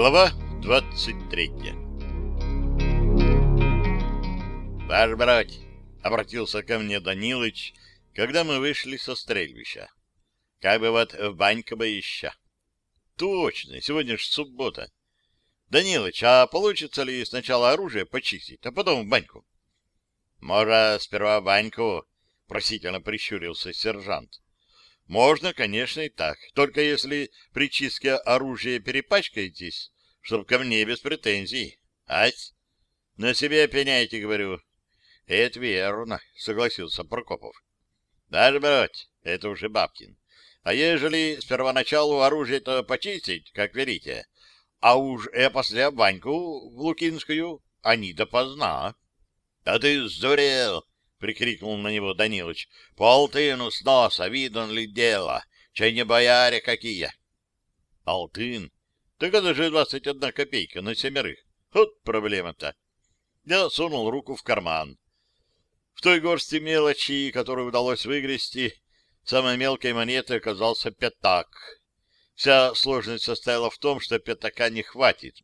Глава 23 «Ваш брать!» — обратился ко мне Данилыч, когда мы вышли со стрельбища. «Как бы вот в баньку бы еще!» «Точно! Сегодня ж суббота!» «Данилыч, а получится ли сначала оружие почистить, а потом в баньку?» «Может, сперва в баньку?» — просительно прищурился сержант. Можно, конечно, и так. Только если при чистке оружия перепачкаетесь, чтоб ко мне без претензий. Ась? На себе пеняйте, говорю. Это верно, согласился Прокопов. Даже брать, это уже Бабкин. А ежели с первоначалу оружие-то почистить, как велите, а уж и после баньку в Лукинскую, они допоздна. Да ты сдурел! — прикрикнул на него Данилыч. — Полтыну с носа, видно ли дело? Чай не бояре какие? — Алтын? Так это же двадцать одна копейка на семерых. Вот проблема-то. Я сунул руку в карман. В той горсти мелочи, которую удалось выгрести, самой мелкой монетой оказался пятак. Вся сложность состояла в том, что пятака не хватит,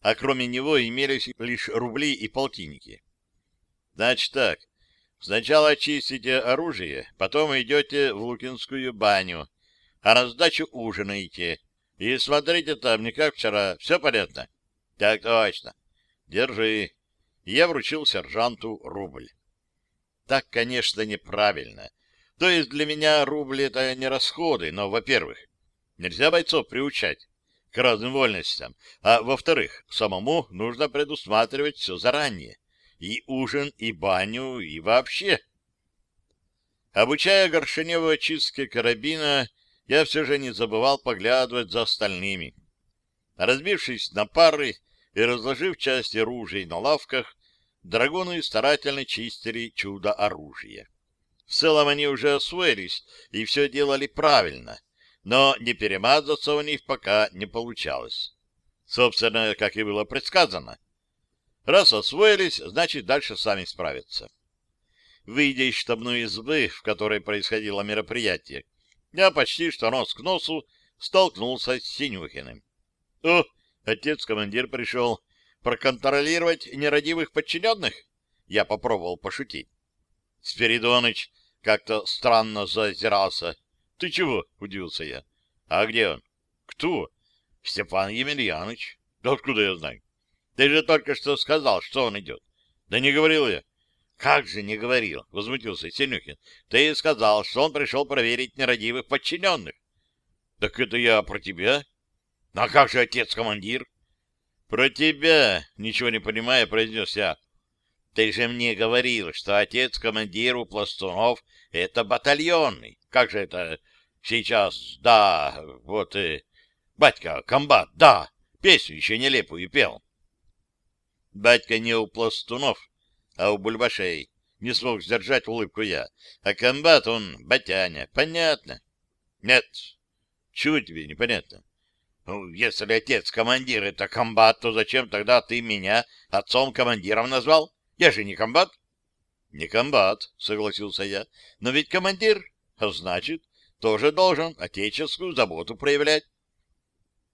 а кроме него имелись лишь рубли и полтинники. Значит так, Сначала чистите оружие, потом идете в Лукинскую баню, а на сдачу ужинаете. И смотрите там, не как вчера. Все понятно? Так точно. Держи. Я вручил сержанту рубль. Так, конечно, неправильно. То есть для меня рубль — это не расходы, но, во-первых, нельзя бойцов приучать к разным вольностям, а, во-вторых, самому нужно предусматривать все заранее и ужин, и баню, и вообще. Обучая Горшеневу очистке карабина, я все же не забывал поглядывать за остальными. Разбившись на пары и разложив части оружия на лавках, драгуны старательно чистили чудо-оружие. В целом они уже освоились и все делали правильно, но не перемазаться у них пока не получалось. Собственно, как и было предсказано. Раз освоились, значит, дальше сами справятся. Выйдя из штабной избы, в которой происходило мероприятие, я почти что нос к носу столкнулся с Синюхиным. — О, отец-командир пришел проконтролировать нерадивых подчиненных? Я попробовал пошутить. Спиридоныч как-то странно зазирался. — Ты чего? — удивился я. — А где он? — Кто? — Степан Емельянович. — Да откуда я знаю? Ты же только что сказал, что он идет. Да не говорил я. Как же не говорил, возмутился Синюхин. Ты сказал, что он пришел проверить нерадивых подчиненных. Так это я про тебя? А как же отец-командир? Про тебя, ничего не понимая, произнес я. Ты же мне говорил, что отец-командир у пластунов — это батальонный. Как же это сейчас? Да, вот и... Батька, комбат, да, песню еще нелепую пел. Батька не у пластунов, а у бульбашей. Не смог сдержать улыбку я. А комбат он батяня. Понятно? Нет. Чего тебе непонятно? Ну, если отец командир это комбат, то зачем тогда ты меня отцом-командиром назвал? Я же не комбат. Не комбат, согласился я. Но ведь командир, а значит, тоже должен отеческую заботу проявлять.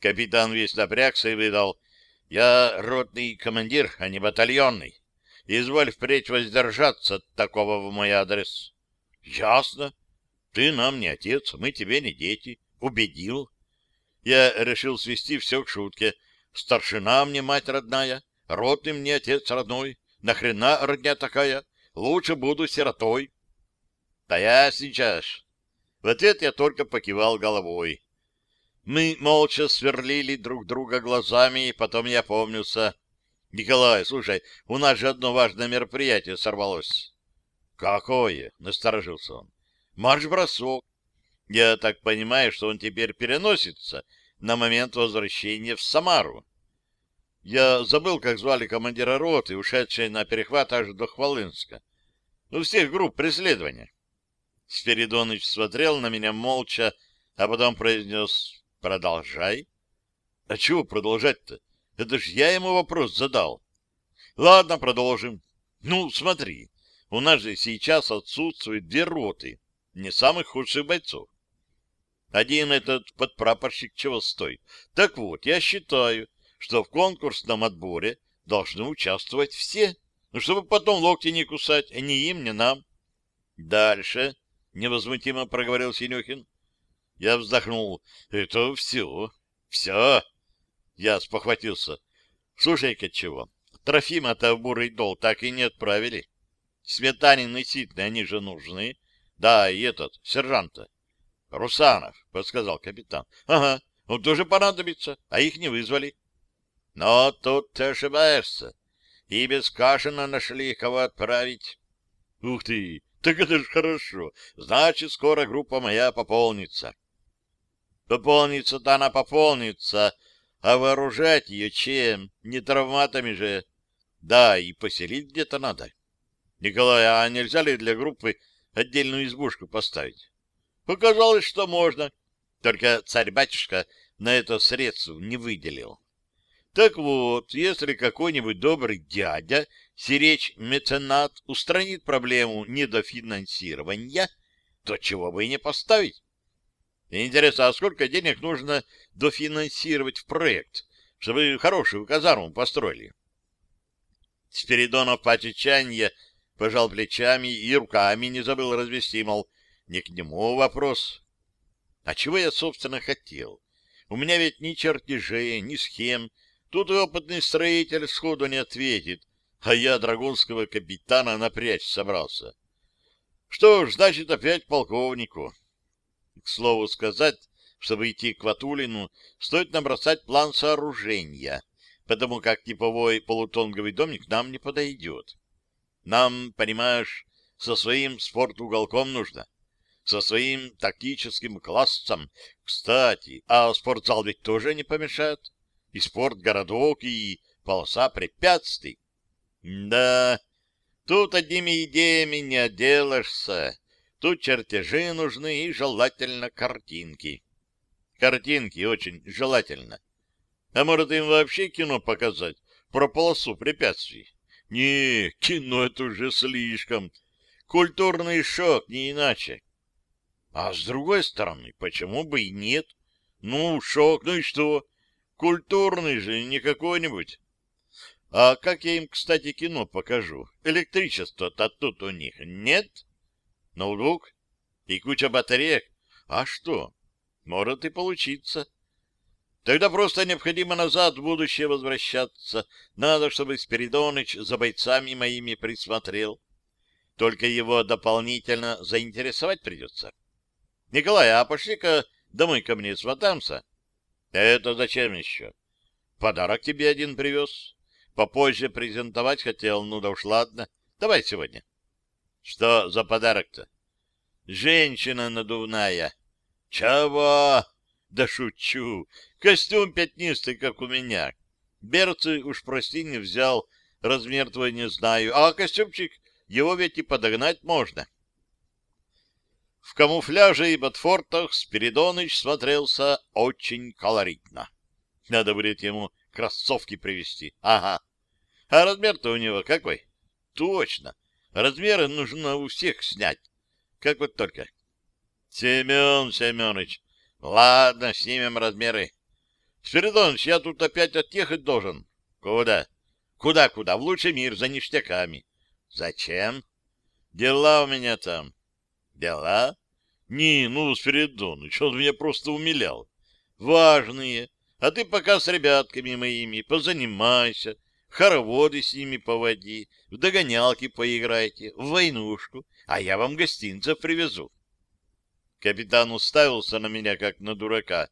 Капитан весь напрягся и выдал. Я ротный командир, а не батальонный. Изволь впредь воздержаться от такого в мой адрес. Ясно. Ты нам не отец, мы тебе не дети. Убедил. Я решил свести все к шутке. Старшина мне мать родная, ротный мне отец родной. Нахрена родня такая? Лучше буду сиротой. Да я сейчас. В ответ я только покивал головой. Мы молча сверлили друг друга глазами, и потом я помнился. — Николай, слушай, у нас же одно важное мероприятие сорвалось. — Какое? — насторожился он. — Марш-бросок. Я так понимаю, что он теперь переносится на момент возвращения в Самару. Я забыл, как звали командира роты, ушедшей на перехват аж до Хвалынска. У всех групп преследования. Спиридоныч смотрел на меня молча, а потом произнес Продолжай. А чего продолжать-то? Это ж я ему вопрос задал. Ладно, продолжим. Ну, смотри, у нас же сейчас отсутствуют две роты, не самых худших бойцов. Один этот подпрапорщик чего стоит. Так вот, я считаю, что в конкурсном отборе должны участвовать все, ну, чтобы потом локти не кусать, ни им, ни нам. Дальше, — невозмутимо проговорил Синюхин. Я вздохнул. Это все. Все. Я спохватился. Слушай-ка чего. Трофима-то в бурый дол так и не отправили. Сметанин и Ситный, они же нужны. Да, и этот, сержанта. Русанов, подсказал капитан. Ага, он тоже понадобится, а их не вызвали. Но тут ты ошибаешься. И без Кашина нашли, кого отправить. Ух ты, так это же хорошо. Значит, скоро группа моя пополнится. Пополнится-то она пополнится, а вооружать ее чем? Не травматами же. Да, и поселить где-то надо. Николай, а нельзя ли для группы отдельную избушку поставить? Показалось, что можно. Только царь-батюшка на это средств не выделил. Так вот, если какой-нибудь добрый дядя, сиречь меценат, устранит проблему недофинансирования, то чего бы и не поставить? Интересно, а сколько денег нужно дофинансировать в проект, чтобы хорошую казарму построили? Спиридонов по отчаянию пожал плечами и руками не забыл развести, мол, не к нему вопрос. А чего я, собственно, хотел? У меня ведь ни чертежей, ни схем. Тут и опытный строитель сходу не ответит, а я драгунского капитана напрячь собрался. Что ж, значит, опять полковнику. К слову сказать, чтобы идти к Ватулину, стоит набросать план сооружения, потому как типовой полутонговый домик нам не подойдет. Нам, понимаешь, со своим спортуголком нужно, со своим тактическим классом. Кстати, а спортзал ведь тоже не помешает. И спортгородок, и полоса препятствий. Да, тут одними идеями не отделаешься. Тут чертежи нужны и желательно картинки. Картинки очень желательно. А может им вообще кино показать про полосу препятствий? Не, кино это уже слишком. Культурный шок, не иначе. А с другой стороны, почему бы и нет? Ну, шок, ну и что? Культурный же, не какой-нибудь. А как я им, кстати, кино покажу? Электричества-то тут у них нет? Ноутбук и куча батареек. А что? Может и получиться. Тогда просто необходимо назад в будущее возвращаться. Надо, чтобы Спиридоныч за бойцами моими присмотрел. Только его дополнительно заинтересовать придется. Николай, а пошли-ка домой ко мне сватамся. Это зачем еще? Подарок тебе один привез. Попозже презентовать хотел, ну да уж ладно. Давай сегодня. Что за подарок-то? Женщина надувная. Чего? Да шучу. Костюм пятнистый, как у меня. Берцы уж прости не взял, размер твой не знаю. А костюмчик, его ведь и подогнать можно. В камуфляже и ботфортах Спиридоныч смотрелся очень колоритно. Надо будет ему кроссовки привезти. Ага. А размер-то у него какой? Точно. Размеры нужно у всех снять. Как вот только. Семен Семенович, ладно, снимем размеры. Спиридонович, я тут опять отъехать должен. Куда? Куда-куда? В лучший мир, за ништяками. Зачем? Дела у меня там. Дела? Не, ну, Спиридоныч, он меня просто умилял. Важные. А ты пока с ребятками моими позанимайся, хороводы с ними поводи, в догонялки поиграйте, в войнушку, а я вам гостинцев привезу. Капитан уставился на меня, как на дурака.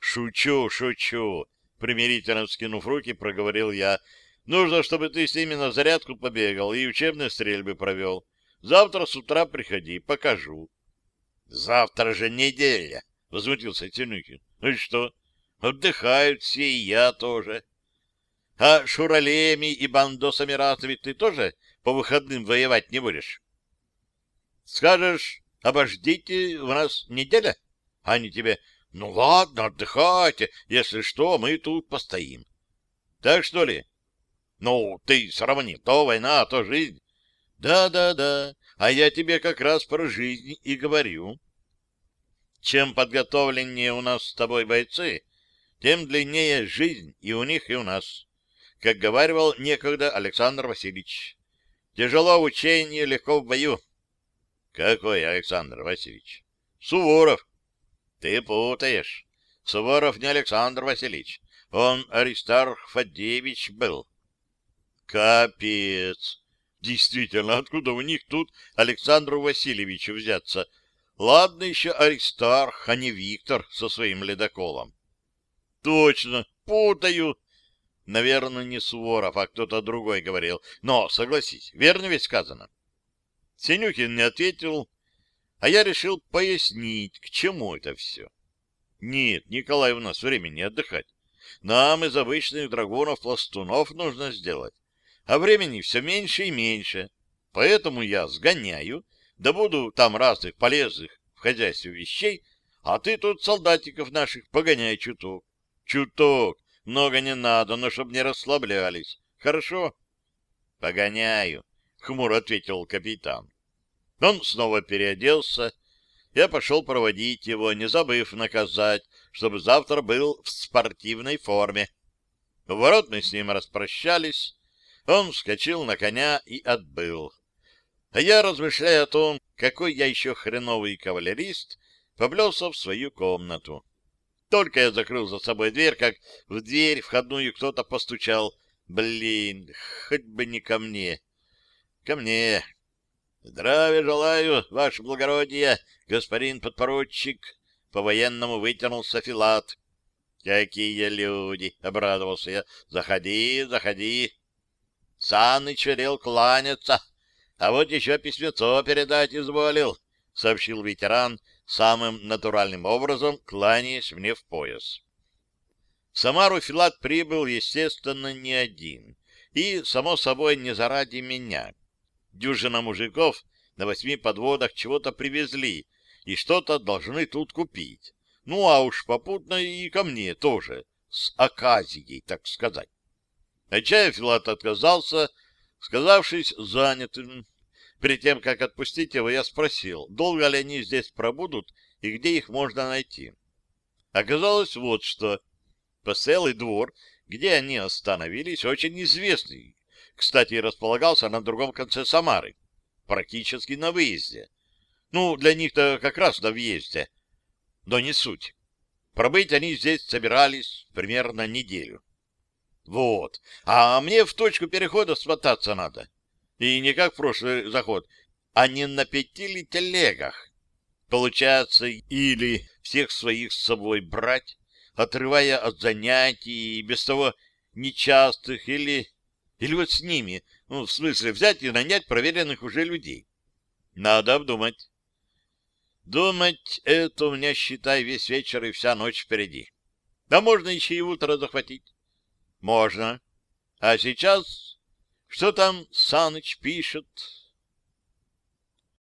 «Шучу, шучу!» Примирительно вскинув руки, проговорил я. «Нужно, чтобы ты с ними на зарядку побегал и учебные стрельбы провел. Завтра с утра приходи, покажу». «Завтра же неделя!» — возмутился Тянюхин. «Ну и что? Отдыхают все, и я тоже». А шуралеями и бандосами разными ты тоже по выходным воевать не будешь? Скажешь, обождите, у нас неделя? Они тебе, ну ладно, отдыхайте, если что, мы тут постоим. Так что ли? Ну, ты сравни, то война, то жизнь. Да-да-да, а я тебе как раз про жизнь и говорю. Чем подготовленнее у нас с тобой бойцы, тем длиннее жизнь и у них, и у нас. Как говаривал некогда Александр Васильевич. Тяжело в учении, легко в бою. Какой Александр Васильевич? Суворов. Ты путаешь. Суворов не Александр Васильевич. Он Аристарх Фадеевич был. Капец! Действительно, откуда у них тут Александру Васильевичу взяться? Ладно еще Аристарх, а не Виктор со своим ледоколом. Точно, путаю. Наверное, не Суворов, а кто-то другой говорил. Но, согласись, верно ведь сказано? Синюхин не ответил, а я решил пояснить, к чему это все. Нет, Николай, у нас времени отдыхать. Нам из обычных драгунов-пластунов нужно сделать. А времени все меньше и меньше. Поэтому я сгоняю, да буду там разных полезных в хозяйстве вещей, а ты тут солдатиков наших погоняй чуток. Чуток, много не надо, но чтоб не расслаблялись. Хорошо? Погоняю, хмуро ответил капитан. Он снова переоделся. Я пошел проводить его, не забыв наказать, чтобы завтра был в спортивной форме. В ворот мы с ним распрощались. Он вскочил на коня и отбыл. А я, размышляя о том, какой я еще хреновый кавалерист, поблелся в свою комнату. Только я закрыл за собой дверь, как в дверь входную кто-то постучал. Блин, хоть бы не ко мне. Ко мне. Здравия желаю, ваше благородие, господин подпоручик. По-военному вытянулся Филат. Какие люди! — обрадовался я. Заходи, заходи. Саныч велел кланяться, а вот еще письмецо передать изволил, — сообщил ветеран самым натуральным образом, кланяясь мне в пояс. В Самару Филат прибыл, естественно, не один. И, само собой, не заради меня. Дюжина мужиков на восьми подводах чего-то привезли и что-то должны тут купить. Ну, а уж попутно и ко мне тоже, с оказией, так сказать. От чая Филат отказался, сказавшись занятым. Перед тем, как отпустить его, я спросил, долго ли они здесь пробудут и где их можно найти. Оказалось вот что. Поселый двор, где они остановились, очень известный кстати, располагался на другом конце Самары, практически на выезде. Ну, для них-то как раз на въезде, но не суть. Пробыть они здесь собирались примерно неделю. Вот. А мне в точку перехода смотаться надо. И не как в прошлый заход, а не на пяти ли телегах. Получается, или всех своих с собой брать, отрывая от занятий, без того нечастых, или или вот с ними, ну, в смысле, взять и нанять проверенных уже людей. Надо обдумать. Думать — это у меня, считай, весь вечер и вся ночь впереди. Да можно еще и утро захватить. Можно. А сейчас... Что там Саныч пишет?